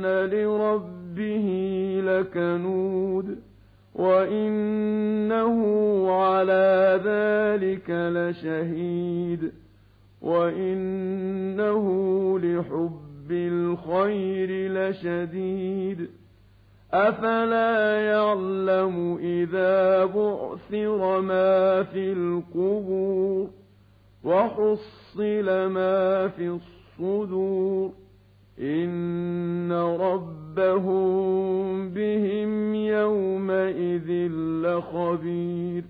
لربه لكنود وإنه على ذلك لشهيد وإنه لحب الخير لشديد أفلا يعلم إذا بعثر ما في القبور وحصل ما في الصدور ربهم بهم يومئذ لخبير